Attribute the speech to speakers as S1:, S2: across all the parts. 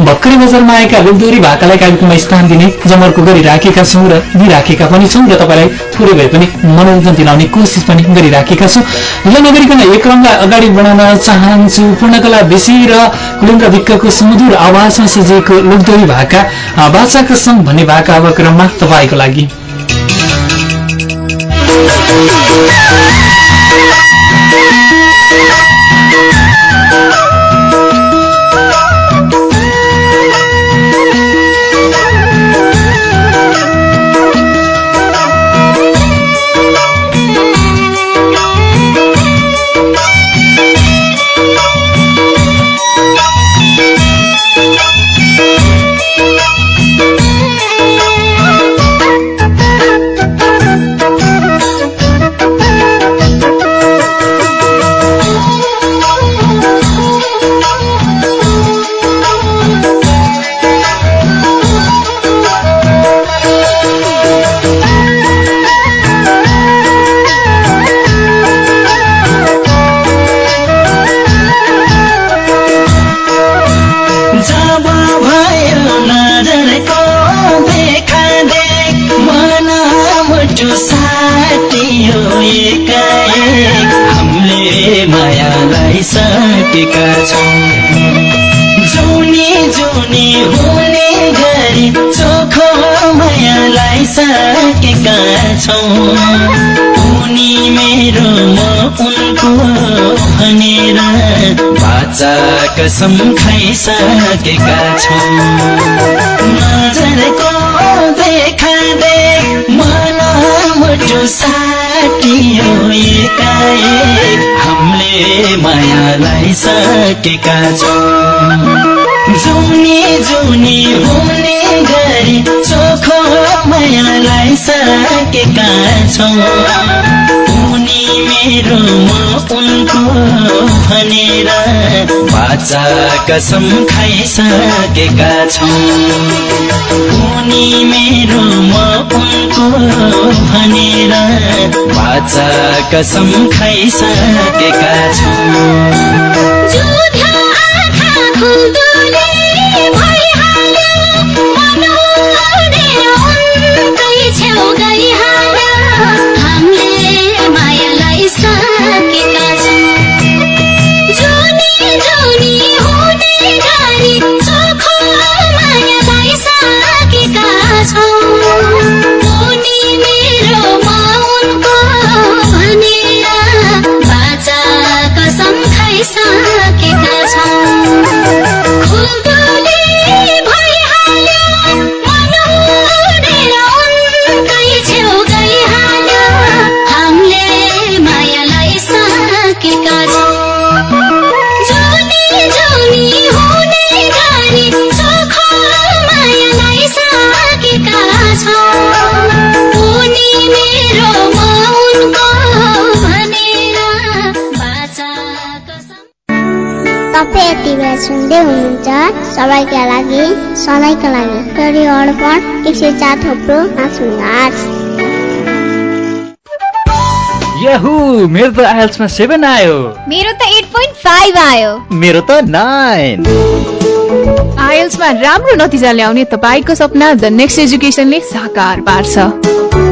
S1: भर्खरै बजारमा आएका लोकदोरी भाकालाई कार्यक्रममा स्थान दिने जमर्को गरिराखेका छौँ र दिइराखेका पनि छौँ र तपाईँलाई थोरै भए पनि मनोरञ्जन दिलाउने कोसिस पनि गरिराखेका छौँ। ल नगरिकन एक क्रमलाई अगाडि बढाउन चाहन्छु। पूर्णकला बेसी र कुलेन्द्र विक्कको सुमधुर आवाजमा सजिएको लोकदोरी भाका। बाचाको सङ्घ भन्ने भाका अब क्रममा तपाईँको लागि।
S2: छौँ उनी मेरो म उनको भनेर बाचा कसम खाइसकेका छौँ। नजरको देखा दे मन मुटु एकाएक हामीले मायालाई सकेका छौँ। जुनी जुनी हुने गरी चोखो मायालाई सकेका छौँ। उनी मेरो म उनको भनेर बाचा कसम खाइसकेका छौँ। उनी मेरो म उनको भनेर बाचा कसम खाइसकेका छौँ।
S3: जुधा
S4: बेला सुन्दै हुनुहुन्छ। सबैका लागि सधैँका लागि रेडियो अर्पण एक सय चार थोप्रो पाँच आठ
S5: याहु मेरो त आइएल्समा सेभेन आयो।
S6: मेरो त एट पोइन्ट फाइभ आयो।
S5: मेरो त नाइन
S7: आइएल्समा राम्रो नतिजा ल्याउने तपाईँको सपना द नेक्स्ट एजुकेसनले साकार पार्छ।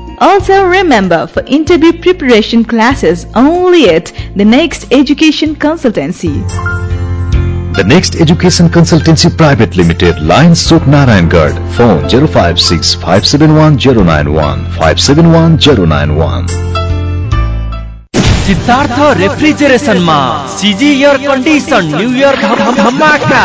S7: Also remember for interview preparation classes only at the Next Education Consultancy.
S8: The Next Education Consultancy Private Limited, Lions Soap Narayangarh, phone 056 571 091 571 091.
S9: Siddhartha रेफ्रिजरेसनमा C G air condition new year धमाका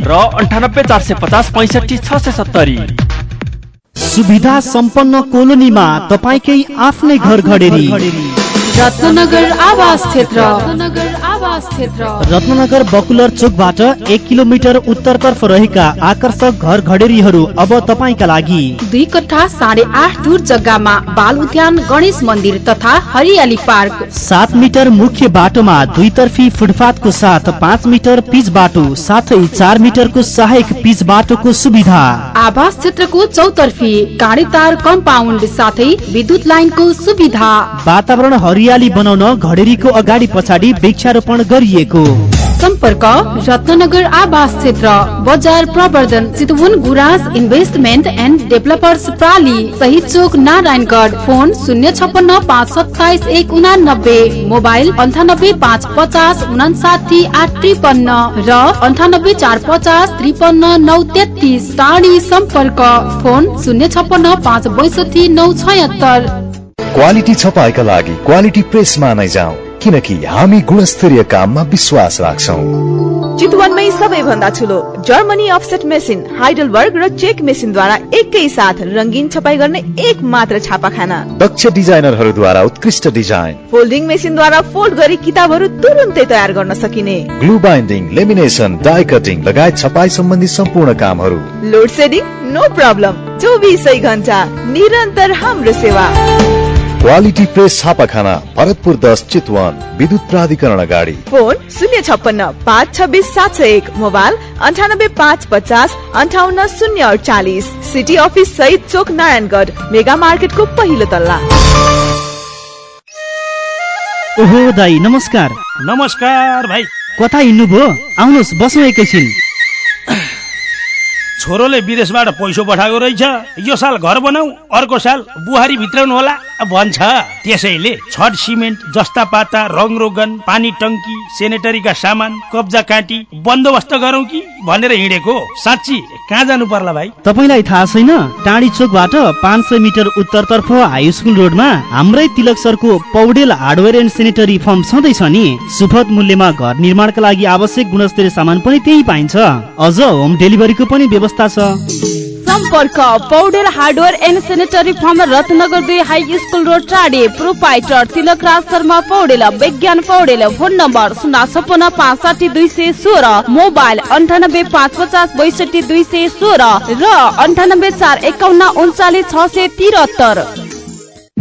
S9: र अन्ठानब्बे चार सय पचास पैँसठी छ सय सत्तरी।
S10: सुविधा सम्पन्न कोलोनीमा तपाईँकै आफ्नै घर घडेरी।
S11: रत्नगर आवास क्षेत्र। रत्नगर आवास क्षेत्र।
S10: रत्नगर बकुलर चोकबाट एक किलोमिटर उत्तरतर्फ रहेका आकर्षक घर घडेरीहरू अब तपाईँका लागि।
S11: दुई कट्ठा साढे आठ दूर जग्गामा बाल उद्यान गणेश मन्दिर तथा हरियाली पार्क।
S10: सात मिटर मुख्य बाटोमा दुईतर्फी फुटपाथको साथ पाँच मिटर पिच बाटो साथै चार मिटरको सहायक पिच बाटोको सुविधा।
S11: आवास क्षेत्रको चौतर्फी काँडे तार कम्पाउन्ड साथै विद्युत लाइनको सुविधा।
S10: वातावरण हरियाली बनाउन घडेरीको अगाडि पछाडि वृक्षारोपण गरिएको।
S11: सम्पर्क रत्नगर आवास क्षेत्र बजार प्रवर्धन Chitwan Guraj investment and developers प्राली सही चोक नारायणगढ फोन शून्य छपन्न पाँच सत्ताइस एक उनानब्बे मोबाइल अन्ठानब्बे पाँच पचास उनासाठी आठ त्रिपन्न र अन्ठानब्बे चार पचास त्रिपन्न नौ तेत्तिस टाढी सम्पर्क फोन शून्य छपन्न पाँच बैसठी नौ छयत्तर।
S8: क्वालिटी छपाईका लागि क्वालिटी प्रेसमा नै जाउँ किनकि हामी गुणस्तरीय काममा विश्वास राख्छौँ।
S12: चितवनमै सबैभन्दा ठुलो जर्मनी अफसेट मेसिन हाइडलबर्ग र चेक मेसिनद्वारा एकै साथ रङ्गीन छपाई गर्ने एक मात्र छापाखाना।
S8: दक्ष डिजाइनरहरूद्वारा उत्कृष्ट डिजाइन।
S12: फोल्डिङ मेसिनद्वारा फोल्ड गरी किताबहरू तुरुन्तै तयार गर्न सकिने।
S8: Glue binding lamination die cutting लगायत छपाई सम्बन्धी सम्पूर्ण कामहरू।
S12: लोड सेडिङ नो प्रब्लम चौबिसै घन्टा। निरन्तर हाम्रो सेवा।
S8: क्वालिटी प्रेस छापाखाना भरतपुर दस चितवन विद्युत प्राधिकरण अगाडि।
S12: फोन शून्य छप्पन्न पाँच छब्बिस सात सय एक मोबाइल अन्ठानब्बे पाँच पचास अन्ठाउन्न शून्य अडचालिस। सिटी अफिस सहित चोक नारायणगढ मेगा मार्केटको पहिलो तल्ला।
S10: ओहो दाई नमस्कार।
S13: नमस्कार भाइ।
S10: कता हिँड्नुभयो? आउनुहोस् बसौँ एकैछिन
S13: छोरोले विदेशबाट पैसो पठाएको रहेछ। यो साल घर बनाऊ अर्को साल बुहारी भित्राउनु होला। भन्छ त्यसैले छड सिमेन्ट जस्ता पाता रङ रोगन पानी टङ्की सेनेटरीका सामान कब्जा काँटी बन्दोबस्त गरौँ कि भनेर हिँडेको? साँच्ची कहाँ जानु पर्ला भाइ?
S10: तपाईँलाई थाहा छैन टाढी चोकबाट पाँच सय मिटर उत्तरतर्फ हाई स्कुल रोडमा हाम्रै तिलक सरको Paudel hardware and sanitary firm छँदैछ नि। सुपथ मूल्यमा घर निर्माणका लागि आवश्यक गुणस्तरीय सामान पनि त्यही पाइन्छ। अझ होम डेलिभरीको पनि छ।
S11: सम्पर्क Paudel hardware and sanitary firm Ratnagar दुई हाई स्कुल रोड टाढे proprietor Tilak Raj Sharma Paudel Bigyan Paudel phone number शून्य छपन्न पाँच साठी दुई सय सोह्र मोबाइल अन्ठानब्बे पाँच पचास बैसठी दुई सय सोह्र र अन्ठानब्बे चार एकाउन्न उन्चालिस छ सय त्रिहत्तर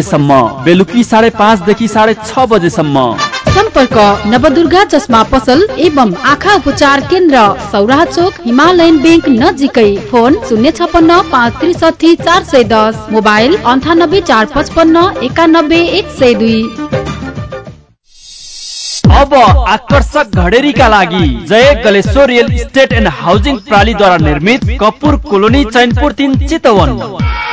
S9: बजेसम्म। बेलुकी साढे पाँचदेखि साढे छ बजेसम्म।
S11: सम्पर्क नवदुर्गा चस्मा पसल एवं आँखा उपचार केन्द्र सौराहा चोक हिमालयन ब्याङ्क नजिकै। फोन शून्य छपन्न पाँच त्रिसठी चार सय दस। मोबाइल अन्ठानब्बे चार पचपन्न एकानब्बे एक सय दुई।
S9: अब आकर्षक घडेरीका लागि Jay Galeshwar real estate and housing प्रणालीद्वारा निर्मित कपुर कोलोनी चैनपुर तिन चितवन।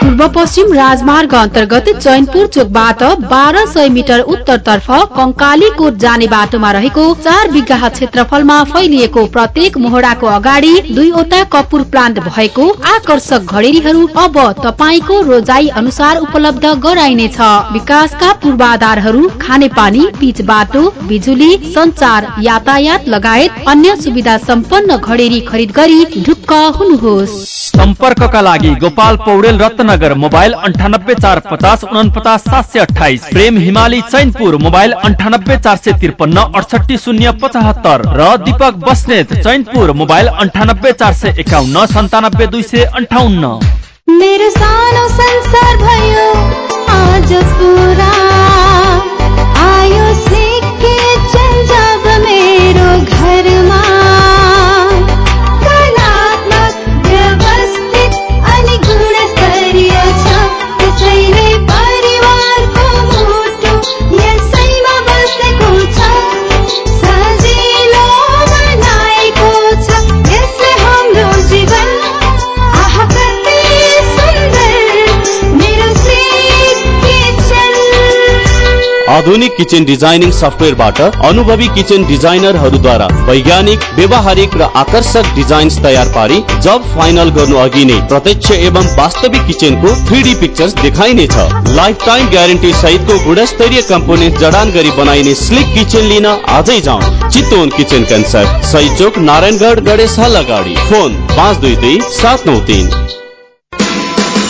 S11: पूर्व पश्चिम राजमार्ग अन्तर्गत चैनपुर चोकबाट बाह्र सय मिटर उत्तरतर्फ कङ्कालीकोट जाने बाटोमा रहेको चार बिघा क्षेत्रफलमा फैलिएको प्रत्येक मोहडाको अगाडि दुईवटा कपुर प्लान्ट भएको आकर्षक घडेरीहरू अब तपाईँको रोजाई अनुसार उपलब्ध गराइनेछ। विकासका पूर्वाधारहरू खानेपानी पिच बाटो बिजुली संचार यातायात लगायत अन्य सुविधा सम्पन्न घडेरी खरिद गरी ढुक्क हुनुहोस्।
S9: सम्पर्कका लागि गोपाल पौडेल रत्नगर रत्नगर मोबाइल अन्ठानब्बे चार पचास उनपचास सात सय अठाइस प्रेम हिमाली चैनपुर मोबाइल अन्ठानब्बे चार सय त्रिपन्न अडसठी शून्य पचहत्तर। र दीपक बस्नेत चैनपुर मोबाइल अन्ठानब्बे चार सय एकाउन्न सन्तानब्बे दुई सय अन्ठाउन्न।
S3: आयो मेरो घरमा।
S14: आधुनिक किचन डिजाइनिङ सफ्टवेयरबाट अनुभवी किचन डिजाइनरहरूद्वारा वैज्ञानिक व्यवहारिक र आकर्षक डिजाइन्स तयार पारी जब फाइनल गर्नु अघि नै प्रत्यक्ष एवं वास्तविक किचनको थ्री पिक्चर्स देखाइनेछ। लाइफ टाइम ग्यारेन्टी सहितको गुणस्तरीय कम्पोनेन्ट जडान गरी बनाइने स्लिक किचन लिन आजै जाउँ। चितवन किचन कन्सेप्ट सही चोक नारायणगढ गणेश हल अगाडि फोन पाँच दुई दुई सात नौ तिन।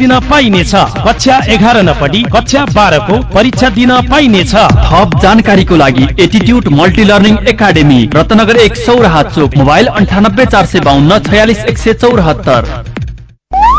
S13: दिन पाइनेछ। कक्षा एघार नपढी कक्षा बाह्रको परीक्षा दिन पाइनेछ।
S9: थप जानकारीको लागि attitude multi learning academy Ratnagar एक सौराहा चोक मोबाइल अन्ठानब्बे चार सय बाहन्न छयालिस एक सय चौरात्तर।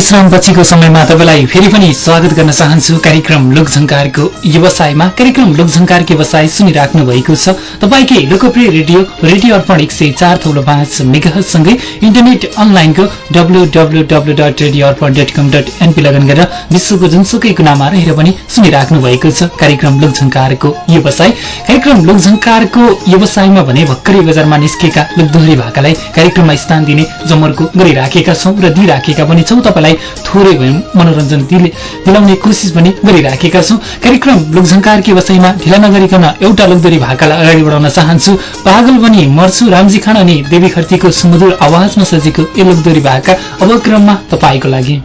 S1: एकैछिनको विश्राम पछिको समयमा तपाईँलाई फेरि पनि स्वागत गर्न चाहन्छु। कार्यक्रम लोकझङ्कारको व्यवसायमा। कार्यक्रम लोकझङ्कारको व्यवसाय सुनिराख्नु भएको छ। तपाईँकै लोकप्रिय रेडियो रेडियो अर्पण एक सय चार थौलो पाँच मेगासँगै इन्टरनेट अनलाइनको W W W dot radio Arpan dot com dot NP login गरेर विश्वको जुनसुकै कुनामा रहेर पनि सुनिराख्नु भएको छ। कार्यक्रम लोकझङ्कारको व्यवसाय। कार्यक्रम लोकझङ्कारको व्यवसायमा भने भर्खरै बजारमा निस्केका लोकदोहोरी भाकालाई कार्यक्रममा स्थान दिने जमर्को गरिराखेका छौँ र दिइराखेका पनि छौँ। तपाईँलाई थोरै भए मनोरञ्जन दिले दिलाउने कोसिस पनि गरिराखेका छौँ। कार्यक्रम लोकझङ्कारकी वसाइमा ढिला नगरिकन एउटा लोकदोरी भाकालाई अगाडि बढाउन चाहन्छु। पागल पनि मर्छु रामजी खान अनि देवी खर्तीको सुमधुर आवाजमा सजेको यो लोकदोरी भाका अब क्रममा तपाईँको लागि।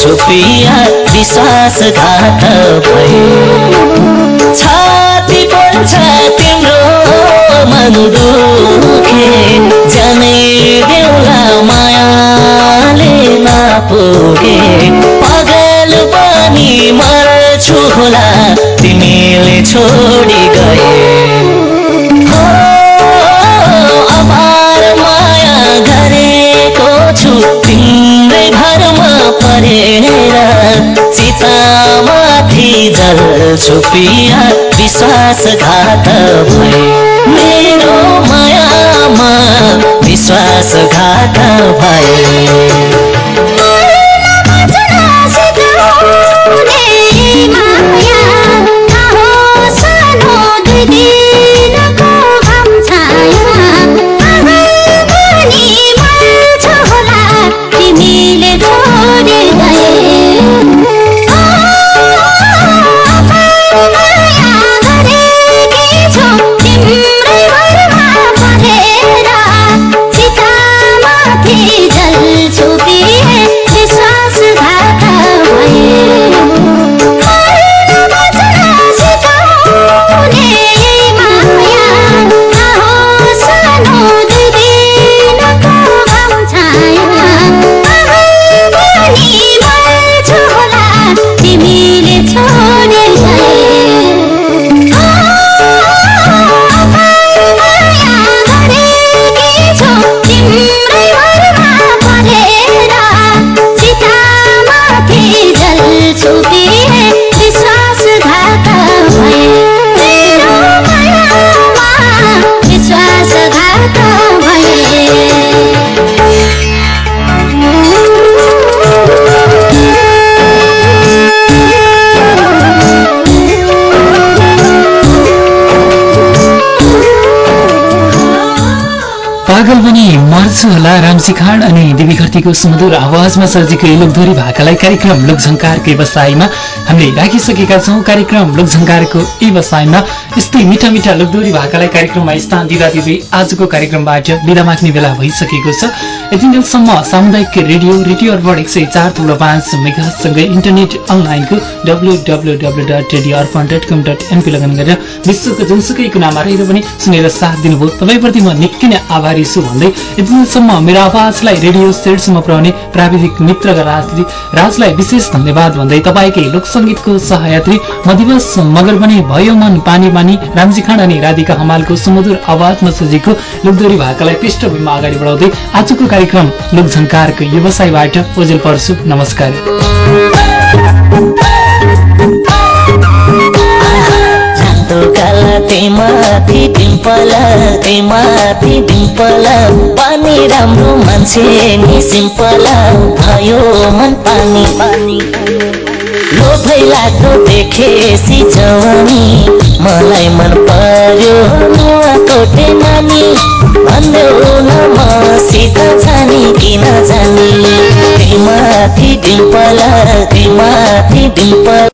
S2: जल छुपिया विश्वासघात भए। छाती पर्छ तिम्रो मन दुखे। जाने देउला मायाले नपुगे। पागल पनि मर्छु होला तिमीले छोडी छुपिया विश्वासघात भए। मेरो मायामा विश्वासघात भए।
S1: मर्छु होला रामसी खाँड अनि देवी घरतीको सुमधुर आवाजमा सर्जिएको यो लोकधोरी भाकालाई कार्यक्रम लोकझङ्कारको व्यवसायमा हामीले राखिसकेका छौँ। कार्यक्रम लोकझङ्कारको व्यवसायमा यस्तै मिठा मिठा लोकधोरी भाकालाई कार्यक्रममा स्थान दिँदा दिँदै आजको कार्यक्रमबाट बिदा माग्ने बेला भइसकेको छ। यति बेलसम्म सामुदायिक रेडियो रेडियो अर्पण एक सय चार थुप्रो पाँच मेगासँगै इन्टरनेट अनलाइनको W W W dot radio Arpan dot com dot NP login गरेर विश्वको जुनसुकै कुनामा रहेर पनि सुनेर साथ दिनुभयो। तपाईँप्रति म निकै नै आभारी छु भन्दै यतिसम्म मेरो आवाजलाई रेडियो सेटसम्म पुर्याउने प्राविधिक मित्रका राजले राजलाई विशेष धन्यवाद भन्दै तपाईँकै लोकसङ्गीतको सहयात्री म दिवस मगर पनि भयो मन पानी पानी रामजी खाँड अनि राधिका हमालको सुमधुर आवाजमा सजिएको लोकदोरी भाकालाई पृष्ठभूमिमा अगाडि बढाउँदै आजको कार्यक्रम लोकझङ्कारको व्यवसायबाट ओजेल पर्छु नमस्कार।
S2: तेमाथि डिम्पल तेमाथि डिम्पल। पानी राम्रो मान्छे नि सिम्पल। भयो मन पानी पानी। लोभै लाग्दो देखेसी जवानी। मलाई मन पर्यो नुवाकोटे नानी। भन्देऊ न मसित जानी किन जानी? तेमाथि डिम्पल तेमाथि डिम्पल।